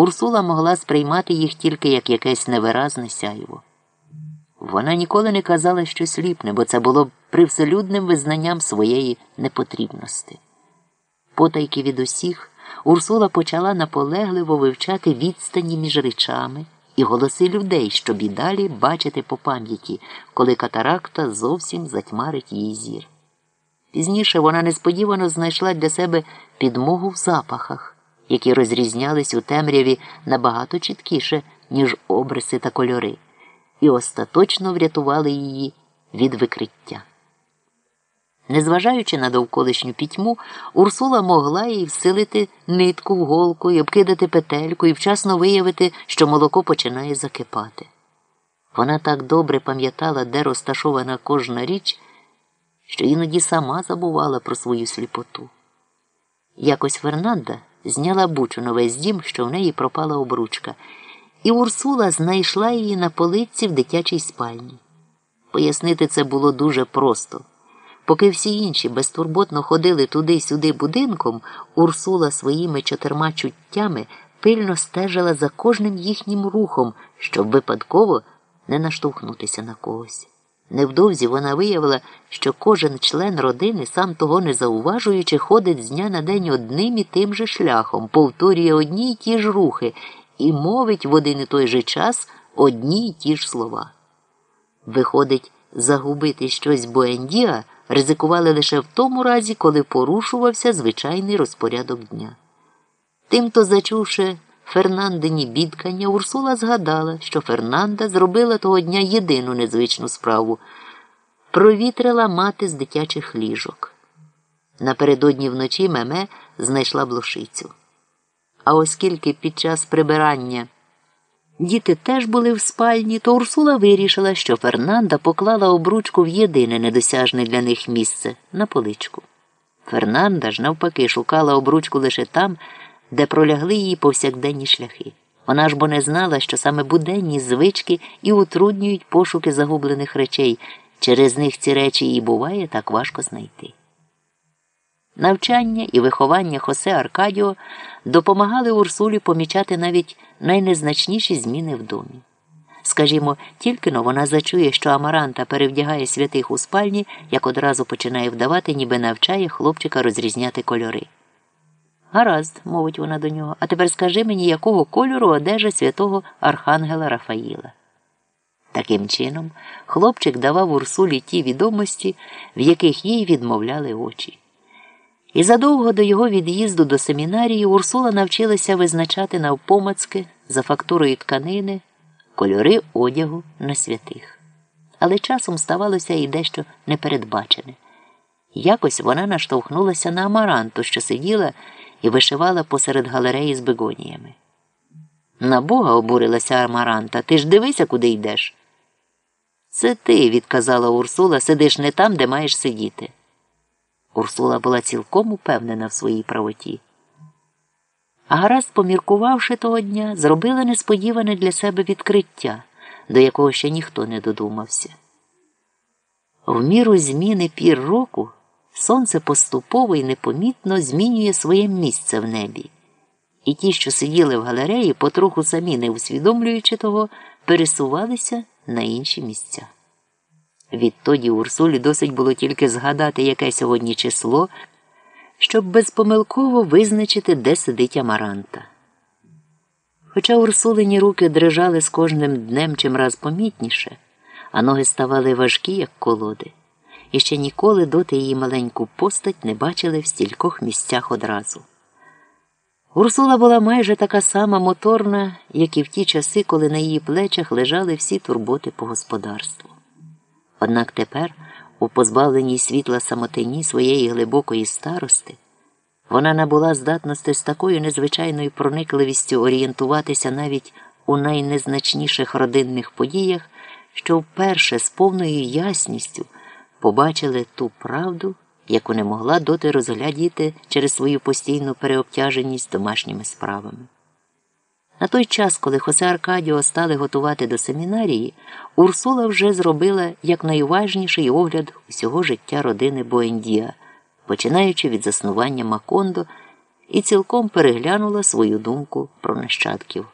Урсула могла сприймати їх тільки як якесь невиразне сяйво. Вона ніколи не казала, що сліпне, бо це було б привселюдним визнанням своєї непотрібності. Потайки від усіх, Урсула почала наполегливо вивчати відстані між речами і голоси людей, щоб і далі бачити по пам'яті, коли катаракта зовсім затьмарить її зір. Пізніше вона несподівано знайшла для себе підмогу в запахах, які розрізнялись у темряві набагато чіткіше, ніж обриси та кольори, і остаточно врятували її від викриття. Незважаючи на довколишню пітьму, Урсула могла їй всилити нитку в голку і обкидати петельку і вчасно виявити, що молоко починає закипати. Вона так добре пам'ятала, де розташована кожна річ, що іноді сама забувала про свою сліпоту. Якось Фернанда зняла бучу на весь дім, що в неї пропала обручка, і Урсула знайшла її на полиці в дитячій спальні. Пояснити це було дуже просто. Поки всі інші безтурботно ходили туди-сюди будинком, Урсула своїми чотирма чуттями пильно стежила за кожним їхнім рухом, щоб випадково не наштовхнутися на когось. Невдовзі вона виявила, що кожен член родини, сам того не зауважуючи, ходить з дня на день одним і тим же шляхом, повторює одні й ті ж рухи і мовить в один і той же час одні й ті ж слова. Виходить, загубити щось Боендіа ризикували лише в тому разі, коли порушувався звичайний розпорядок дня. Тимто, зачувши Фернандині бідкання, Урсула згадала, що Фернанда зробила того дня єдину незвичну справу провітрила мати з дитячих ліжок. Напередодні вночі меме знайшла блошицю. А оскільки під час прибирання діти теж були в спальні, то Урсула вирішила, що Фернанда поклала обручку в єдине недосяжне для них місце на поличку. Фернанда ж, навпаки, шукала обручку лише там, де пролягли її повсякденні шляхи. Вона ж бо не знала, що саме буденні звички і утруднюють пошуки загублених речей. Через них ці речі і буває так важко знайти. Навчання і виховання Хосе Аркадіо допомагали Урсулі помічати навіть найнезначніші зміни в домі. Скажімо, тільки но вона зачує, що Амаранта перевдягає святих у спальні, як одразу починає вдавати, ніби навчає хлопчика розрізняти кольори. Гаразд, мовить вона до нього, а тепер скажи мені, якого кольору одежа святого Архангела Рафаїла. Таким чином, хлопчик давав Урсулі ті відомості, в яких їй відмовляли очі. І задовго до його від'їзду до семінарії Урсула навчилася визначати навпомацки за фактурою тканини кольори одягу на святих. Але часом ставалося і дещо непередбачене. Якось вона наштовхнулася на амаранту, що сиділа і вишивала посеред галереї з бегоніями. На бога обурилася Амаранта. Ти ж дивися, куди йдеш. Це ти, відказала Урсула, сидиш не там, де маєш сидіти. Урсула була цілком упевнена в своїй правоті. А гаразд, поміркувавши того дня, зробила несподіване для себе відкриття, до якого ще ніхто не додумався. В міру зміни пір року сонце поступово і непомітно змінює своє місце в небі, і ті, що сиділи в галереї, потроху самі не усвідомлюючи того, пересувалися на інші місця. Відтоді Урсулі досить було тільки згадати, яке сьогодні число, щоб безпомилково визначити, де сидить Амаранта. Хоча Урсулині руки дрижали з кожним днем чимраз помітніше, а ноги ставали важкі, як колоди, і ще ніколи доти її маленьку постать не бачили в стількох місцях одразу. Урсула була майже така сама моторна, як і в ті часи, коли на її плечах лежали всі турботи по господарству. Однак тепер, у позбавленій світла самотині своєї глибокої старости, вона набула здатності з такою незвичайною проникливістю орієнтуватися навіть у найнезначніших родинних подіях, що вперше з повною ясністю побачили ту правду, яку не могла доти розглядіти через свою постійну переобтяженість домашніми справами. На той час, коли Хосе Аркадіо стали готувати до семінарії, Урсула вже зробила якнайважніший огляд усього життя родини Боендія, починаючи від заснування Макондо і цілком переглянула свою думку про нащадків.